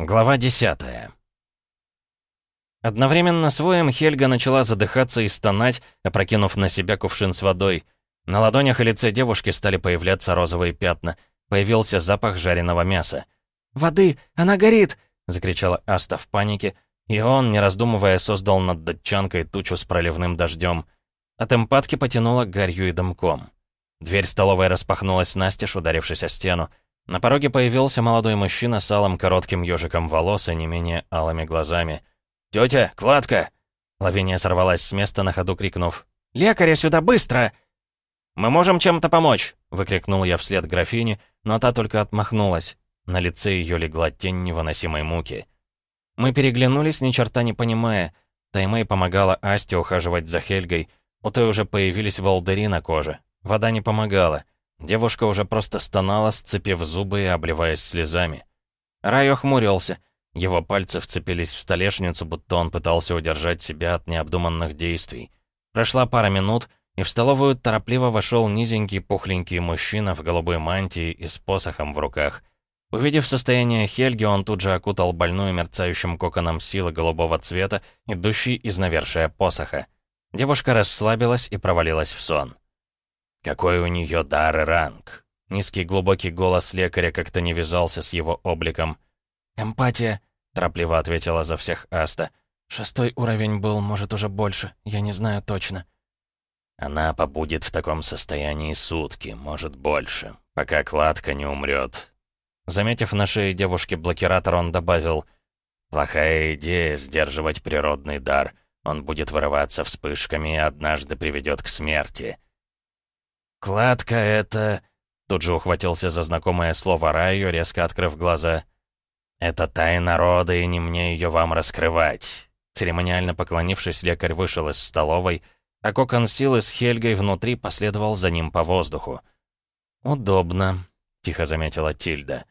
Глава 10 Одновременно с воем Хельга начала задыхаться и стонать, опрокинув на себя кувшин с водой. На ладонях и лице девушки стали появляться розовые пятна. Появился запах жареного мяса. «Воды! Она горит!» — закричала Аста в панике, и он, не раздумывая, создал над датчанкой тучу с проливным дождем. От эмпатки потянуло гарью и дымком. Дверь столовой распахнулась настежь, ударившись о стену. На пороге появился молодой мужчина с алым коротким ежиком волос и не менее алыми глазами. «Тетя, кладка!» Лавиния сорвалась с места на ходу, крикнув. «Лекаря сюда, быстро!» «Мы можем чем-то помочь!» — выкрикнул я вслед графине, но та только отмахнулась. На лице ее легла тень невыносимой муки. Мы переглянулись, ни черта не понимая. Таймэй помогала Асте ухаживать за Хельгой. У той уже появились волдыри на коже. Вода не помогала. Девушка уже просто стонала, сцепив зубы и обливаясь слезами. Рай охмурился. Его пальцы вцепились в столешницу, будто он пытался удержать себя от необдуманных действий. Прошла пара минут, и в столовую торопливо вошел низенький пухленький мужчина в голубой мантии и с посохом в руках. Увидев состояние Хельги, он тут же окутал больную мерцающим коконом силы голубого цвета, идущий из навершия посоха. Девушка расслабилась и провалилась в сон. Какой у нее дар и ранг. Низкий глубокий голос лекаря как-то не вязался с его обликом. «Эмпатия», — торопливо ответила за всех Аста. «Шестой уровень был, может, уже больше. Я не знаю точно». «Она побудет в таком состоянии сутки, может, больше, пока кладка не умрет». Заметив на шее девушки блокиратор, он добавил, «Плохая идея — сдерживать природный дар. Он будет вырываться вспышками и однажды приведет к смерти». «Кладка — это...» Тут же ухватился за знакомое слово Раю, резко открыв глаза. «Это тайна рода, и не мне ее вам раскрывать». Церемониально поклонившись, лекарь вышел из столовой, а кокон силы с Хельгой внутри последовал за ним по воздуху. «Удобно», — тихо заметила Тильда.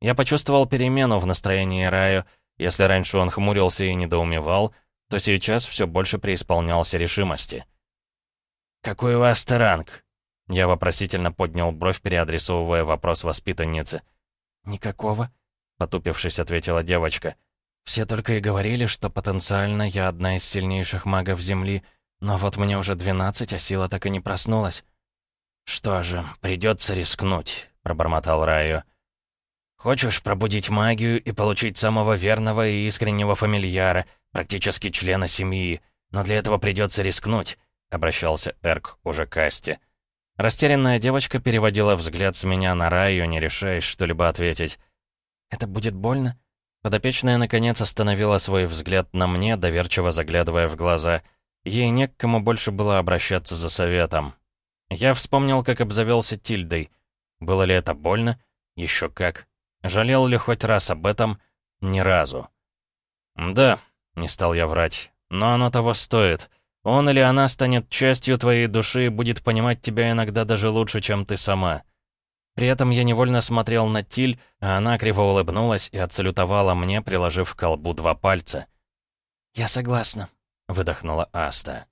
Я почувствовал перемену в настроении Раю. Если раньше он хмурился и недоумевал, то сейчас все больше преисполнялся решимости. «Какой у вас ранг?» Я вопросительно поднял бровь, переадресовывая вопрос воспитанницы. «Никакого», — потупившись, ответила девочка. «Все только и говорили, что потенциально я одна из сильнейших магов Земли, но вот мне уже двенадцать, а сила так и не проснулась». «Что же, придется рискнуть», — пробормотал Райо. «Хочешь пробудить магию и получить самого верного и искреннего фамильяра, практически члена семьи, но для этого придется рискнуть», — обращался Эрк уже к Асте. Растерянная девочка переводила взгляд с меня на Раю, не решаясь что-либо ответить. «Это будет больно?» Подопечная, наконец, остановила свой взгляд на мне, доверчиво заглядывая в глаза. Ей не к кому больше было обращаться за советом. Я вспомнил, как обзавелся Тильдой. Было ли это больно? Еще как. Жалел ли хоть раз об этом? Ни разу. «Да», — не стал я врать, — «но оно того стоит. Он или она станет частью твоей души и будет понимать тебя иногда даже лучше, чем ты сама. При этом я невольно смотрел на Тиль, а она криво улыбнулась и отсалютовала мне, приложив к колбу два пальца. «Я согласна», — выдохнула Аста.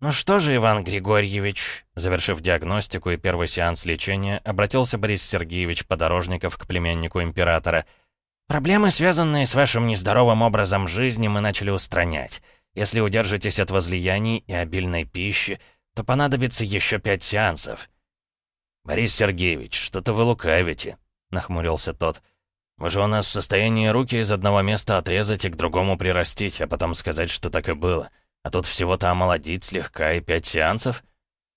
«Ну что же, Иван Григорьевич?» Завершив диагностику и первый сеанс лечения, обратился Борис Сергеевич Подорожников к племяннику императора. «Проблемы, связанные с вашим нездоровым образом жизни, мы начали устранять. Если удержитесь от возлияний и обильной пищи, то понадобится еще пять сеансов». «Борис Сергеевич, что-то вы лукавите», — нахмурился тот. «Вы же у нас в состоянии руки из одного места отрезать и к другому прирастить, а потом сказать, что так и было. А тут всего-то омолодить слегка и пять сеансов».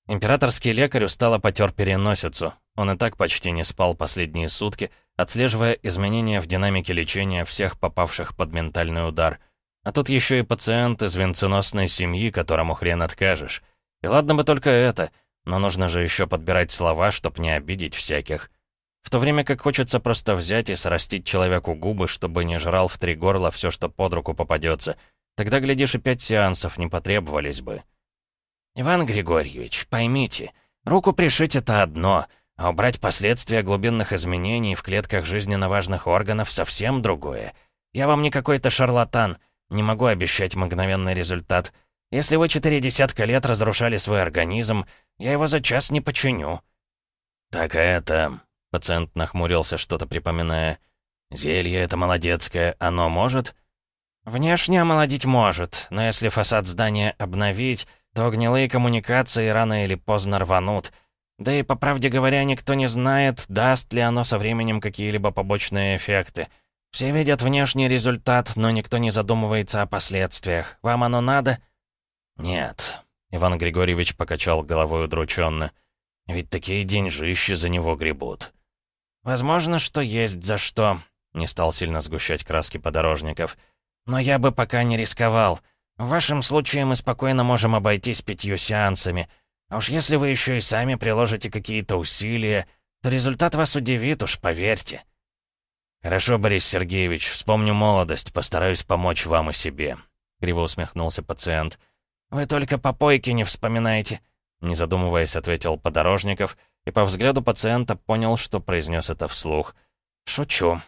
Императорский лекарь устало потер переносицу. Он и так почти не спал последние сутки, отслеживая изменения в динамике лечения всех попавших под ментальный удар — а тут еще и пациент из венценосной семьи, которому хрен откажешь. И ладно бы только это, но нужно же еще подбирать слова, чтоб не обидеть всяких. В то время как хочется просто взять и срастить человеку губы, чтобы не жрал в три горла все, что под руку попадется. Тогда, глядишь, и пять сеансов не потребовались бы. «Иван Григорьевич, поймите, руку пришить — это одно, а убрать последствия глубинных изменений в клетках жизненно важных органов — совсем другое. Я вам не какой-то шарлатан, не могу обещать мгновенный результат. Если вы четыре десятка лет разрушали свой организм, я его за час не починю». «Так это...» — пациент нахмурился, что-то припоминая. Зелье это молодецкое, оно может?» «Внешне омолодить может, но если фасад здания обновить, то гнилые коммуникации рано или поздно рванут. Да и, по правде говоря, никто не знает, даст ли оно со временем какие-либо побочные эффекты. Все видят внешний результат, но никто не задумывается о последствиях. Вам оно надо?» «Нет», — Иван Григорьевич покачал головой удрученно. «Ведь такие деньжищи за него гребут». «Возможно, что есть за что», — не стал сильно сгущать краски подорожников. «Но я бы пока не рисковал. В вашем случае мы спокойно можем обойтись пятью сеансами. А уж если вы еще и сами приложите какие-то усилия, то результат вас удивит, уж поверьте». «Хорошо, Борис Сергеевич, вспомню молодость, постараюсь помочь вам и себе», — криво усмехнулся пациент. «Вы только попойки не вспоминайте», — не задумываясь, ответил Подорожников, и по взгляду пациента понял, что произнес это вслух. «Шучу».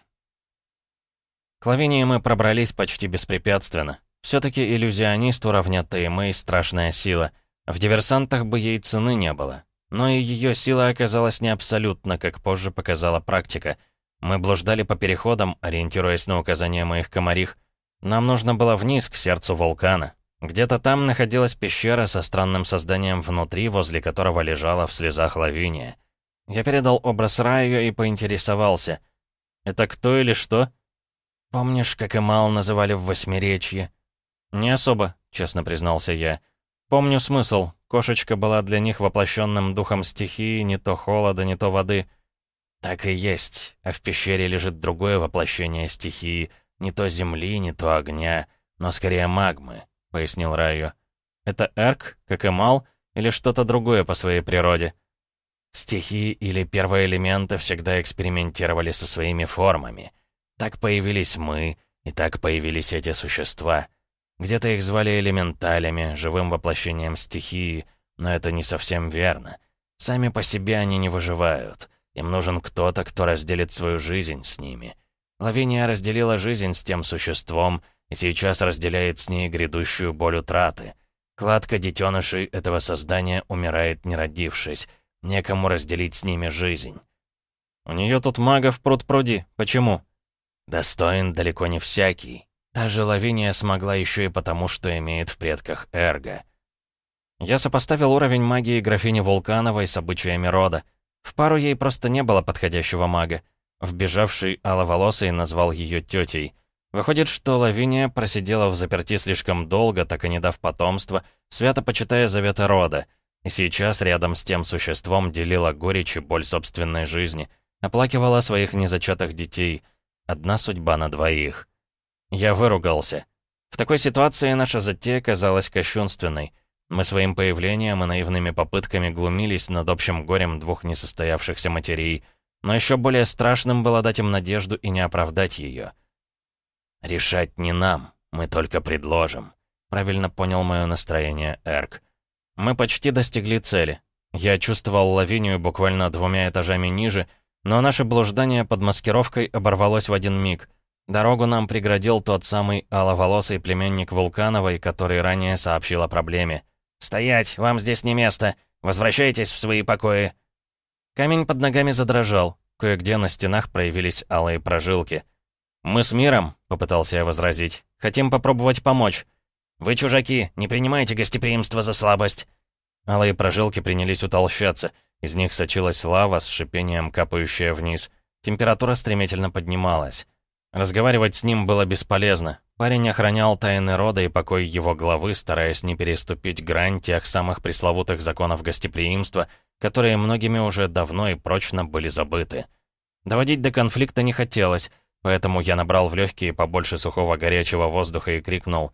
К Лавинии мы пробрались почти беспрепятственно. Все-таки иллюзионисту равнят и страшная сила. В диверсантах бы ей цены не было. Но и ее сила оказалась не абсолютно, как позже показала практика. Мы блуждали по переходам, ориентируясь на указания моих комарих. Нам нужно было вниз, к сердцу вулкана. Где-то там находилась пещера со странным созданием внутри, возле которого лежала в слезах лавиния. Я передал образ Раю и поинтересовался. «Это кто или что?» «Помнишь, как Эмал называли в Восьмеречье?» «Не особо», — честно признался я. «Помню смысл. Кошечка была для них воплощенным духом стихии, не то холода, не то воды». «Так и есть. А в пещере лежит другое воплощение стихии. Не то земли, не то огня, но скорее магмы», — пояснил Раю. «Это Эрк, как и Мал, или что-то другое по своей природе?» Стихии или первые элементы всегда экспериментировали со своими формами. Так появились мы, и так появились эти существа. Где-то их звали элементалями, живым воплощением стихии, но это не совсем верно. Сами по себе они не выживают. Им нужен кто-то, кто разделит свою жизнь с ними. Лавиния разделила жизнь с тем существом и сейчас разделяет с ней грядущую боль утраты. Кладка детенышей этого создания умирает, не родившись. Некому разделить с ними жизнь. У нее тут магов пруд-пруди. Почему? Достоин далеко не всякий. Та же Лавиния смогла еще и потому, что имеет в предках Эрго. Я сопоставил уровень магии графини Вулкановой с обычаями рода. В пару ей просто не было подходящего мага. Вбежавший аловолосый назвал ее тетей. Выходит, что Лавиния просидела в заперти слишком долго, так и не дав потомства, свято почитая заветы рода. И сейчас рядом с тем существом делила горечь и боль собственной жизни. Оплакивала своих незачатых детей. Одна судьба на двоих. Я выругался. В такой ситуации наша затея казалась кощунственной. Мы своим появлением и наивными попытками глумились над общим горем двух несостоявшихся матерей, но еще более страшным было дать им надежду и не оправдать ее. «Решать не нам, мы только предложим», — правильно понял мое настроение Эрк. Мы почти достигли цели. Я чувствовал лавинию буквально двумя этажами ниже, но наше блуждание под маскировкой оборвалось в один миг — Дорогу нам преградил тот самый аловолосый племянник Вулкановой, который ранее сообщил о проблеме. «Стоять! Вам здесь не место! Возвращайтесь в свои покои!» Камень под ногами задрожал. Кое-где на стенах проявились алые прожилки. «Мы с миром», — попытался я возразить, — «хотим попробовать помочь». «Вы чужаки, не принимайте гостеприимство за слабость». Алые прожилки принялись утолщаться. Из них сочилась лава с шипением, капающая вниз. Температура стремительно поднималась. Разговаривать с ним было бесполезно. Парень охранял тайны рода и покой его главы, стараясь не переступить грань тех самых пресловутых законов гостеприимства, которые многими уже давно и прочно были забыты. Доводить до конфликта не хотелось, поэтому я набрал в легкие побольше сухого горячего воздуха и крикнул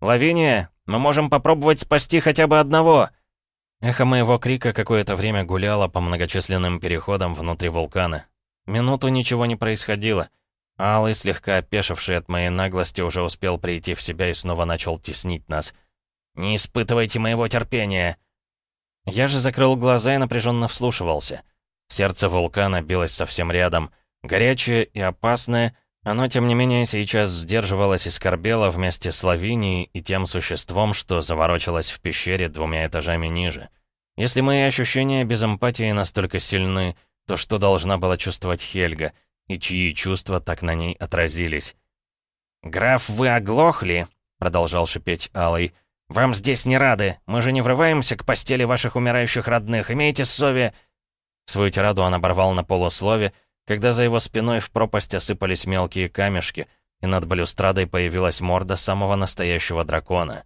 «Лавиния, мы можем попробовать спасти хотя бы одного!» Эхо моего крика какое-то время гуляло по многочисленным переходам внутри вулкана. Минуту ничего не происходило — Алый, слегка опешивший от моей наглости, уже успел прийти в себя и снова начал теснить нас. «Не испытывайте моего терпения!» Я же закрыл глаза и напряженно вслушивался. Сердце вулкана билось совсем рядом. Горячее и опасное, оно, тем не менее, сейчас сдерживалось и скорбело вместе с Лавинией и тем существом, что заворочилось в пещере двумя этажами ниже. Если мои ощущения без эмпатии настолько сильны, то что должна была чувствовать Хельга — и чьи чувства так на ней отразились. «Граф, вы оглохли?» — продолжал шипеть Алый. «Вам здесь не рады. Мы же не врываемся к постели ваших умирающих родных. Имейте сове...» Свою тираду он оборвал на полуслове, когда за его спиной в пропасть осыпались мелкие камешки, и над балюстрадой появилась морда самого настоящего дракона.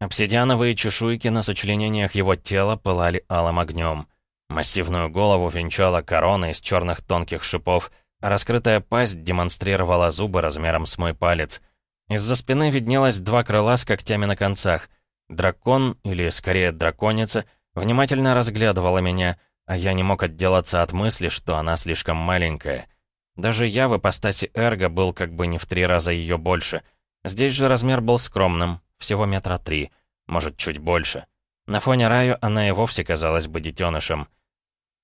Обсидиановые чешуйки на сочленениях его тела пылали алым огнем. Массивную голову венчала корона из черных тонких шипов, раскрытая пасть демонстрировала зубы размером с мой палец. Из-за спины виднелось два крыла с когтями на концах. Дракон, или скорее драконица, внимательно разглядывала меня, а я не мог отделаться от мысли, что она слишком маленькая. Даже я в ипостаси Эрго был как бы не в три раза ее больше. Здесь же размер был скромным, всего метра три, может, чуть больше. На фоне Раю она и вовсе казалась бы детенышем.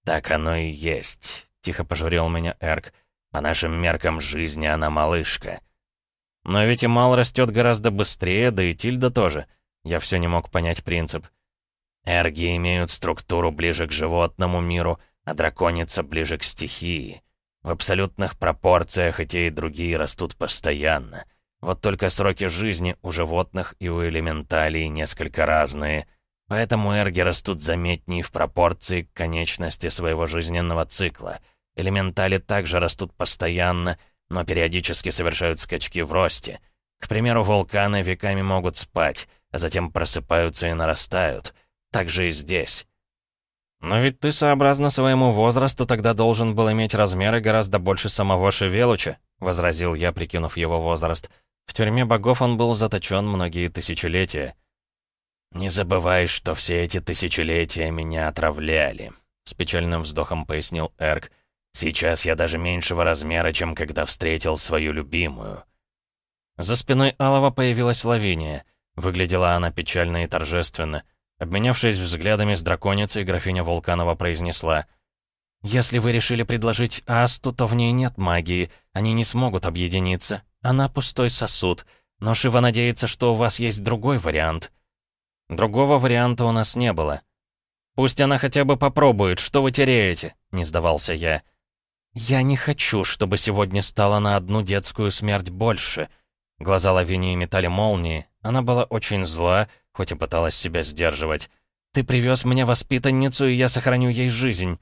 «Так оно и есть», — тихо пожурил меня Эрк. «По нашим меркам жизни она малышка». Но ведь и Мал растет гораздо быстрее, да и Тильда тоже. Я все не мог понять принцип. Эрги имеют структуру ближе к животному миру, а драконица ближе к стихии. В абсолютных пропорциях и те, и другие растут постоянно. Вот только сроки жизни у животных и у элементалей несколько разные. Поэтому эрги растут заметнее в пропорции к конечности своего жизненного цикла. Элементали также растут постоянно, но периодически совершают скачки в росте. К примеру, вулканы веками могут спать, а затем просыпаются и нарастают. Так же и здесь. «Но ведь ты, сообразно своему возрасту, тогда должен был иметь размеры гораздо больше самого Шевелуча», — возразил я, прикинув его возраст. В тюрьме богов он был заточен многие тысячелетия. «Не забывай, что все эти тысячелетия меня отравляли», — с печальным вздохом пояснил Эрк. «Сейчас я даже меньшего размера, чем когда встретил свою любимую». За спиной Алова появилась Лавиния. Выглядела она печально и торжественно. Обменявшись взглядами с драконицей, графиня Вулканова произнесла. «Если вы решили предложить Асту, то в ней нет магии. Они не смогут объединиться. Она пустой сосуд. Но Шива надеется, что у вас есть другой вариант. Другого варианта у нас не было. Пусть она хотя бы попробует, что вы теряете, не сдавался я. Я не хочу, чтобы сегодня стало на одну детскую смерть больше. Глаза Лавинии метали молнии. Она была очень зла, хоть и пыталась себя сдерживать. Ты привез мне воспитанницу, и я сохраню ей жизнь.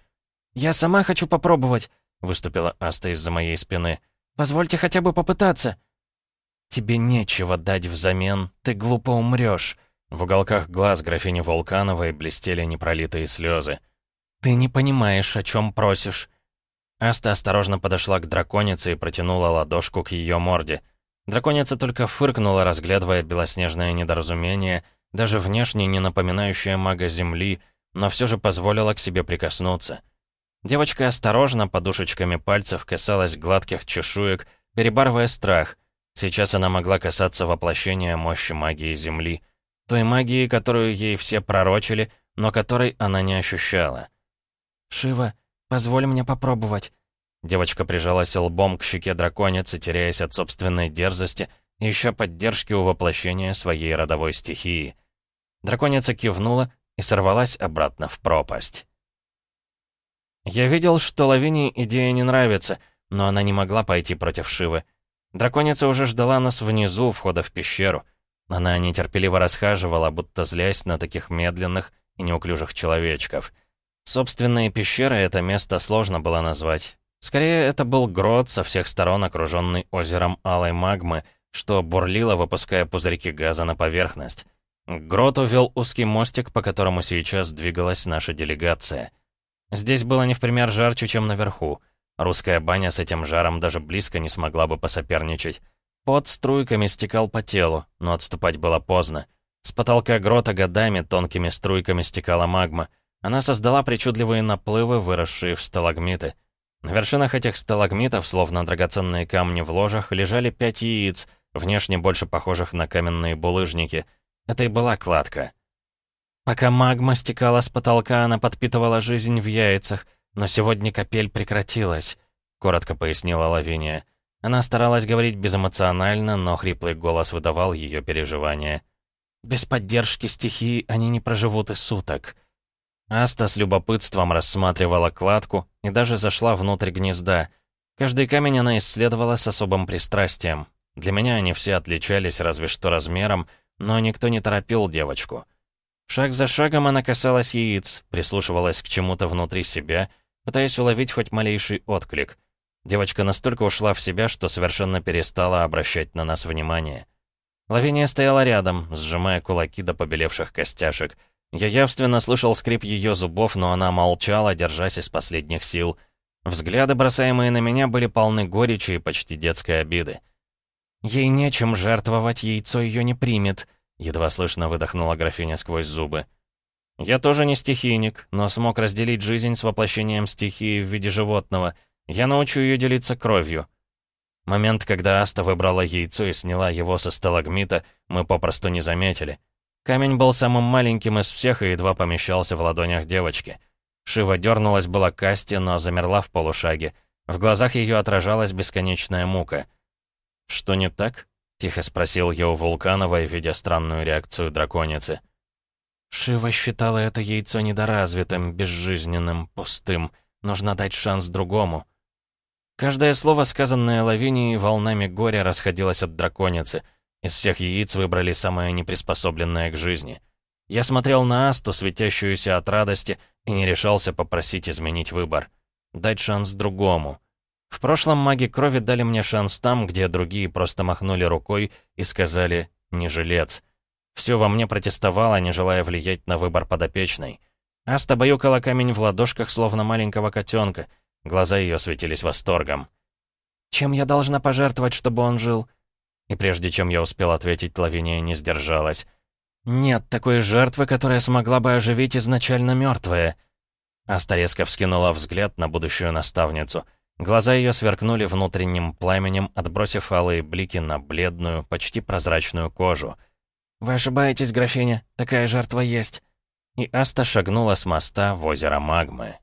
Я сама хочу попробовать, выступила Аста из-за моей спины. Позвольте хотя бы попытаться». «Тебе нечего дать взамен, ты глупо умрешь». В уголках глаз графини Вулкановой блестели непролитые слезы. «Ты не понимаешь, о чем просишь». Аста осторожно подошла к драконице и протянула ладошку к ее морде. Драконица только фыркнула, разглядывая белоснежное недоразумение, даже внешне не напоминающее мага Земли, но все же позволила к себе прикоснуться. Девочка осторожно подушечками пальцев касалась гладких чешуек, перебарывая страх. Сейчас она могла касаться воплощения мощи магии Земли. Той магии, которую ей все пророчили, но которой она не ощущала. «Шива, позволь мне попробовать». Девочка прижалась лбом к щеке драконицы, теряясь от собственной дерзости, и ища поддержки у воплощения своей родовой стихии. Драконица кивнула и сорвалась обратно в пропасть. Я видел, что Лавинии идея не нравится, но она не могла пойти против Шивы. Драконица уже ждала нас внизу, входа в пещеру. Она нетерпеливо расхаживала, будто злясь на таких медленных и неуклюжих человечков. Собственные пещеры это место сложно было назвать. Скорее, это был грот со всех сторон, окруженный озером алой магмы, что бурлило, выпуская пузырьки газа на поверхность. К гроту вел узкий мостик, по которому сейчас двигалась наша делегация — Здесь было не в пример жарче, чем наверху. Русская баня с этим жаром даже близко не смогла бы посоперничать. Под струйками стекал по телу, но отступать было поздно. С потолка грота годами тонкими струйками стекала магма. Она создала причудливые наплывы, выросшие в сталагмиты. На вершинах этих сталагмитов, словно драгоценные камни в ложах, лежали пять яиц, внешне больше похожих на каменные булыжники. Это и была кладка. Пока магма стекала с потолка, она подпитывала жизнь в яйцах, но сегодня капель прекратилась», — коротко пояснила Лавиния. Она старалась говорить безэмоционально, но хриплый голос выдавал ее переживания. «Без поддержки стихии они не проживут и суток». Аста с любопытством рассматривала кладку и даже зашла внутрь гнезда. Каждый камень она исследовала с особым пристрастием. Для меня они все отличались разве что размером, но никто не торопил девочку. Шаг за шагом она касалась яиц, прислушивалась к чему-то внутри себя, пытаясь уловить хоть малейший отклик. Девочка настолько ушла в себя, что совершенно перестала обращать на нас внимание. Лавиния стояла рядом, сжимая кулаки до побелевших костяшек. Я явственно слышал скрип ее зубов, но она молчала, держась из последних сил. Взгляды, бросаемые на меня, были полны горечи и почти детской обиды. «Ей нечем жертвовать, яйцо ее не примет», — едва слышно выдохнула графиня сквозь зубы. «Я тоже не стихийник, но смог разделить жизнь с воплощением стихии в виде животного. Я научу ее делиться кровью». Момент, когда Аста выбрала яйцо и сняла его со сталагмита, мы попросту не заметили. Камень был самым маленьким из всех и едва помещался в ладонях девочки. Шива дернулась была к Асте, но замерла в полушаге. В глазах ее отражалась бесконечная мука. «Что не так?» — тихо спросил я у Вулкановой, видя странную реакцию драконицы. Шива считала это яйцо недоразвитым, безжизненным, пустым. Нужно дать шанс другому. Каждое слово, сказанное Лавинией, волнами горя расходилось от драконицы. Из всех яиц выбрали самое неприспособленное к жизни. Я смотрел на Асту, светящуюся от радости, и не решался попросить изменить выбор. Дать шанс другому. В прошлом маги крови дали мне шанс там, где другие просто махнули рукой и сказали «не жилец». Все во мне протестовало, не желая влиять на выбор подопечной. Аста баюкала камень в ладошках, словно маленького котенка — Глаза ее светились восторгом. «Чем я должна пожертвовать, чтобы он жил?» И прежде чем я успел ответить, Лавиния не сдержалась. «Нет такой жертвы, которая смогла бы оживить изначально мертвое». Аста резко вскинула взгляд на будущую наставницу. Глаза ее сверкнули внутренним пламенем, отбросив алые блики на бледную, почти прозрачную кожу. «Вы ошибаетесь, графиня, такая жертва есть». И Аста шагнула с моста в озеро Магмы.